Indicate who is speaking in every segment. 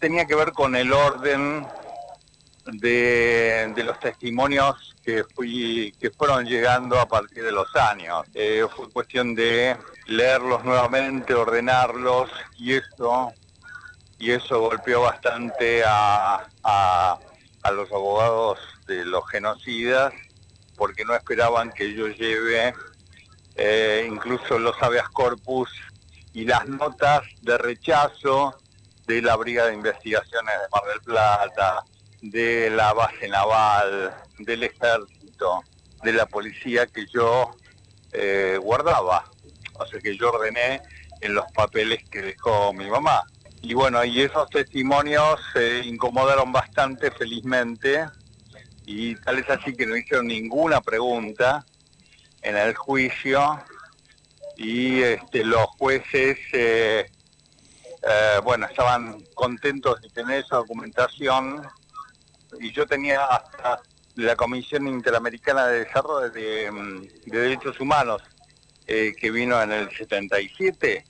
Speaker 1: tenía que ver con el orden de, los testimonios que fui que fueron llegando a partir de los años. Eh, fue cuestión de leerlos nuevamente, ordenarlos y eso y eso golpeó bastante a, los abogados de los genocidas porque no esperaban que yo lleve eh, incluso los habeas corpus y las notas de rechazo de la Brigada de Investigaciones de Mar del Plata, de la base naval, del ejército, de la policía que yo eh, guardaba, o sea que yo ordené en los papeles que dejó mi mamá. Y bueno, y esos testimonios se incomodaron bastante felizmente. Y tal es así que no hicieron ninguna pregunta en el juicio. Y este, los jueces, eh, eh, bueno, estaban contentos de tener esa documentación y yo tenía hasta la Comisión Interamericana de Desarrollo de, mm, Derechos Humanos eh, que vino en el 77,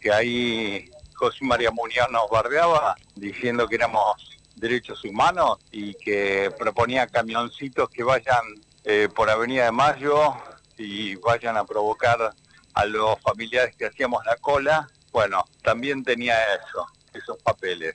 Speaker 1: que ahí José María Muñoz nos bardeaba diciendo que éramos derechos humanos y que proponía camioncitos que vayan eh, por Avenida de Mayo y vayan a provocar a los familiares que hacíamos la cola. Bueno, también tenía eso, esos papeles.